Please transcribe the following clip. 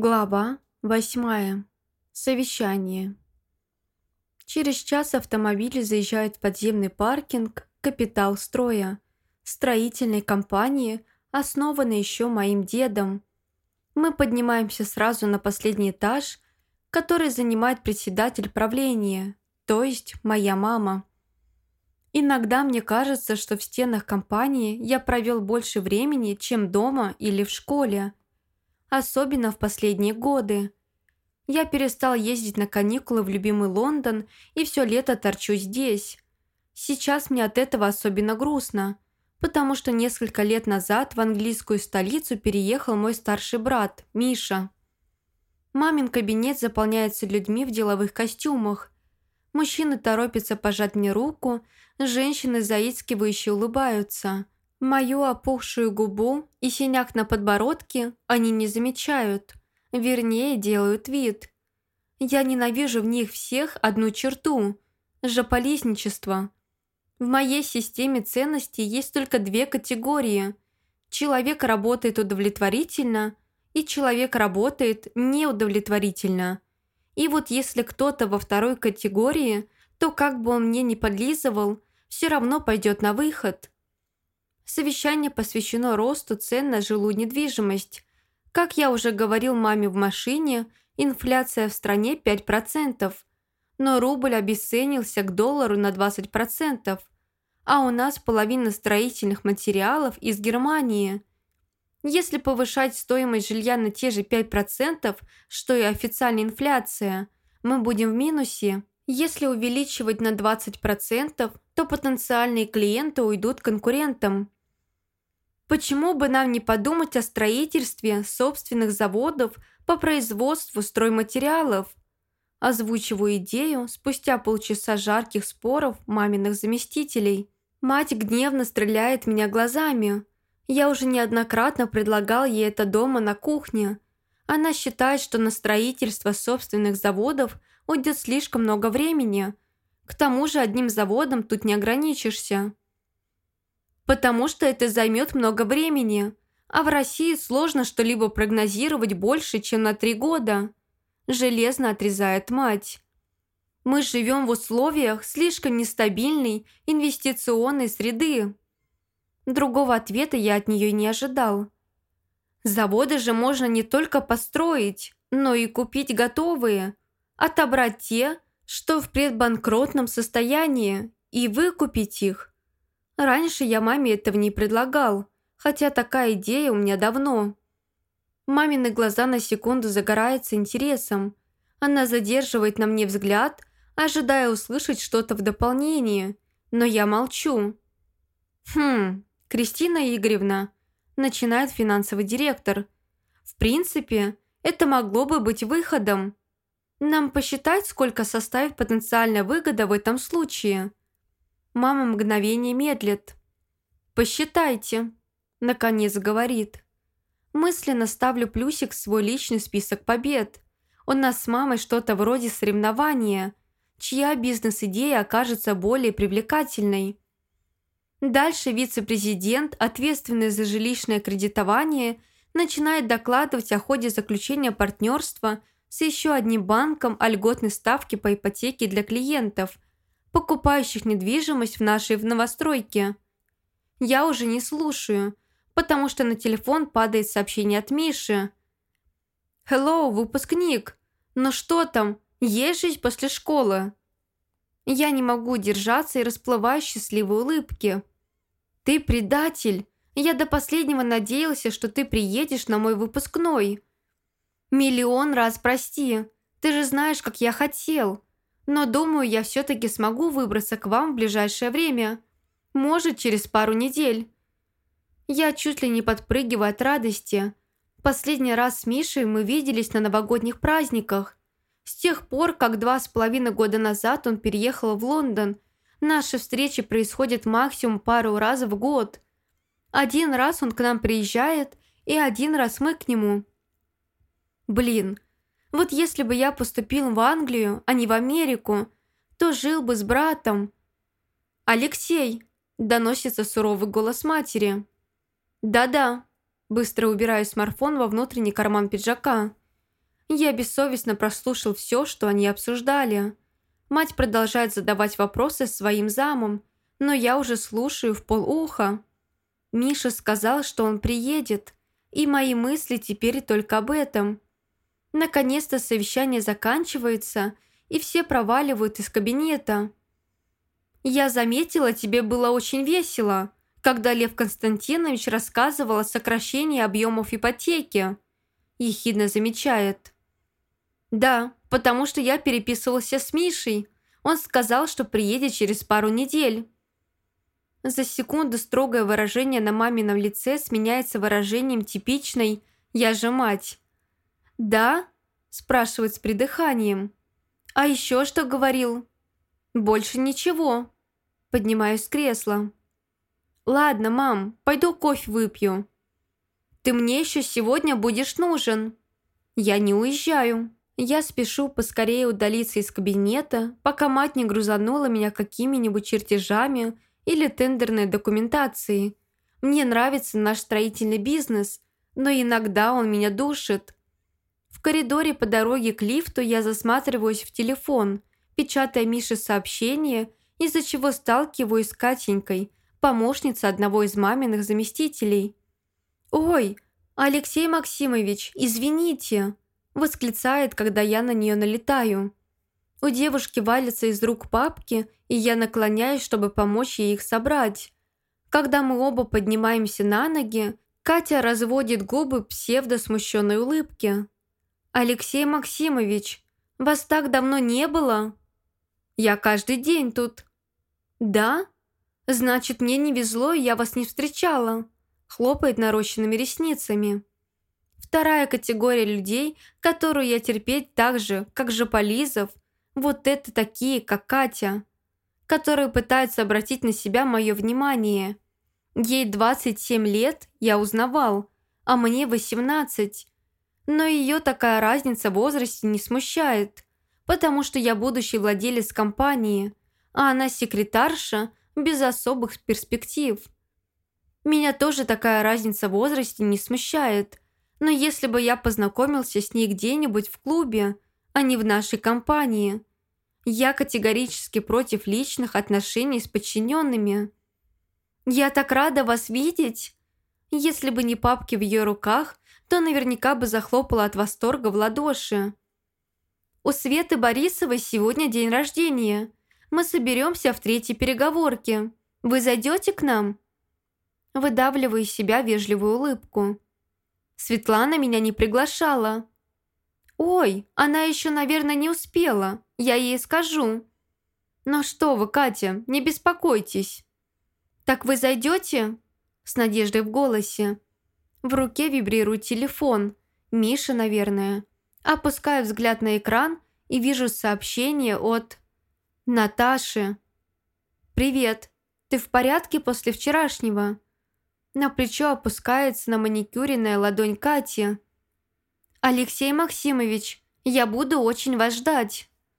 Глава восьмая. Совещание. Через час автомобили заезжают в подземный паркинг «Капитал строя», строительной компании, основанной еще моим дедом. Мы поднимаемся сразу на последний этаж, который занимает председатель правления, то есть моя мама. Иногда мне кажется, что в стенах компании я провел больше времени, чем дома или в школе – особенно в последние годы. Я перестал ездить на каникулы в любимый Лондон и все лето торчу здесь. Сейчас мне от этого особенно грустно, потому что несколько лет назад в английскую столицу переехал мой старший брат, Миша. Мамин кабинет заполняется людьми в деловых костюмах. Мужчины торопятся пожать мне руку, женщины заискивающе улыбаются – Мою опухшую губу и синяк на подбородке они не замечают, вернее, делают вид. Я ненавижу в них всех одну черту – жополизничество. В моей системе ценностей есть только две категории. Человек работает удовлетворительно, и человек работает неудовлетворительно. И вот если кто-то во второй категории, то как бы он мне ни подлизывал, все равно пойдет на выход – Совещание посвящено росту цен на жилую недвижимость. Как я уже говорил маме в машине, инфляция в стране 5%, но рубль обесценился к доллару на 20%, а у нас половина строительных материалов из Германии. Если повышать стоимость жилья на те же 5%, что и официальная инфляция, мы будем в минусе. Если увеличивать на 20%, то потенциальные клиенты уйдут конкурентам. Почему бы нам не подумать о строительстве собственных заводов по производству стройматериалов? Озвучиваю идею спустя полчаса жарких споров маминых заместителей. Мать гневно стреляет меня глазами. Я уже неоднократно предлагал ей это дома на кухне. Она считает, что на строительство собственных заводов уйдет слишком много времени. К тому же одним заводом тут не ограничишься потому что это займет много времени, а в России сложно что-либо прогнозировать больше, чем на три года. Железно отрезает мать. Мы живем в условиях слишком нестабильной инвестиционной среды. Другого ответа я от нее не ожидал. Заводы же можно не только построить, но и купить готовые, отобрать те, что в предбанкротном состоянии, и выкупить их – Раньше я маме этого не предлагал, хотя такая идея у меня давно. Мамины глаза на секунду загораются интересом. Она задерживает на мне взгляд, ожидая услышать что-то в дополнение, но я молчу. «Хм, Кристина Игоревна», – начинает финансовый директор. «В принципе, это могло бы быть выходом. Нам посчитать, сколько составит потенциальная выгода в этом случае». Мама мгновение медлит. «Посчитайте», – наконец говорит. Мысленно ставлю плюсик в свой личный список побед. У нас с мамой что-то вроде соревнования, чья бизнес-идея окажется более привлекательной. Дальше вице-президент, ответственный за жилищное кредитование, начинает докладывать о ходе заключения партнерства с еще одним банком о льготной ставке по ипотеке для клиентов – покупающих недвижимость в нашей в новостройке. Я уже не слушаю, потому что на телефон падает сообщение от Миши. «Hello, выпускник! Ну что там, есть жизнь после школы?» Я не могу держаться и расплываю счастливые улыбки. «Ты предатель! Я до последнего надеялся, что ты приедешь на мой выпускной!» «Миллион раз прости! Ты же знаешь, как я хотел!» Но думаю, я все-таки смогу выбраться к вам в ближайшее время. Может, через пару недель. Я чуть ли не подпрыгиваю от радости. Последний раз с Мишей мы виделись на новогодних праздниках. С тех пор, как два с половиной года назад он переехал в Лондон, наши встречи происходят максимум пару раз в год. Один раз он к нам приезжает, и один раз мы к нему. Блин, вот если бы я поступил в Англию, а не в Америку, то жил бы с братом. «Алексей!» – доносится суровый голос матери. «Да-да», – быстро убираю смартфон во внутренний карман пиджака. Я бессовестно прослушал все, что они обсуждали. Мать продолжает задавать вопросы своим замам, но я уже слушаю в полуха. Миша сказал, что он приедет, и мои мысли теперь только об этом. Наконец-то совещание заканчивается, и все проваливают из кабинета. «Я заметила, тебе было очень весело», когда Лев Константинович рассказывал о сокращении объемов ипотеки. Ехидно замечает. «Да, потому что я переписывался с Мишей. Он сказал, что приедет через пару недель». За секунду строгое выражение на мамином лице сменяется выражением типичной «я же мать». «Да?» – спрашивает с придыханием. «А еще что говорил?» «Больше ничего». Поднимаюсь с кресла. «Ладно, мам, пойду кофе выпью». «Ты мне еще сегодня будешь нужен». «Я не уезжаю». Я спешу поскорее удалиться из кабинета, пока мать не грузанула меня какими-нибудь чертежами или тендерной документацией. Мне нравится наш строительный бизнес, но иногда он меня душит. В коридоре по дороге к лифту я засматриваюсь в телефон, печатая Мише сообщение, из-за чего сталкиваюсь с Катенькой, помощница одного из маминых заместителей. «Ой, Алексей Максимович, извините!» восклицает, когда я на нее налетаю. У девушки валятся из рук папки, и я наклоняюсь, чтобы помочь ей их собрать. Когда мы оба поднимаемся на ноги, Катя разводит губы псевдо-смущенной улыбки. «Алексей Максимович, вас так давно не было?» «Я каждый день тут». «Да?» «Значит, мне не везло, я вас не встречала», хлопает нарощенными ресницами. Вторая категория людей, которую я терпеть так же, как же Полизов, вот это такие, как Катя, которые пытаются обратить на себя мое внимание. Ей 27 лет, я узнавал, а мне 18. Но ее такая разница в возрасте не смущает, потому что я будущий владелец компании, а она секретарша без особых перспектив. Меня тоже такая разница в возрасте не смущает, но если бы я познакомился с ней где-нибудь в клубе, а не в нашей компании, я категорически против личных отношений с подчиненными. Я так рада вас видеть. Если бы не папки в ее руках, то наверняка бы захлопала от восторга в ладоши. У Светы Борисовой сегодня день рождения. Мы соберемся в третьей переговорке. Вы зайдете к нам?» Выдавливаю из себя вежливую улыбку. Светлана меня не приглашала. «Ой, она еще, наверное, не успела. Я ей скажу». «Ну что вы, Катя, не беспокойтесь». «Так вы зайдете?» С надеждой в голосе. В руке вибрирует телефон. Миша, наверное. Опускаю взгляд на экран и вижу сообщение от... Наташи. «Привет. Ты в порядке после вчерашнего?» На плечо опускается на маникюренная ладонь Кати. «Алексей Максимович, я буду очень вас ждать».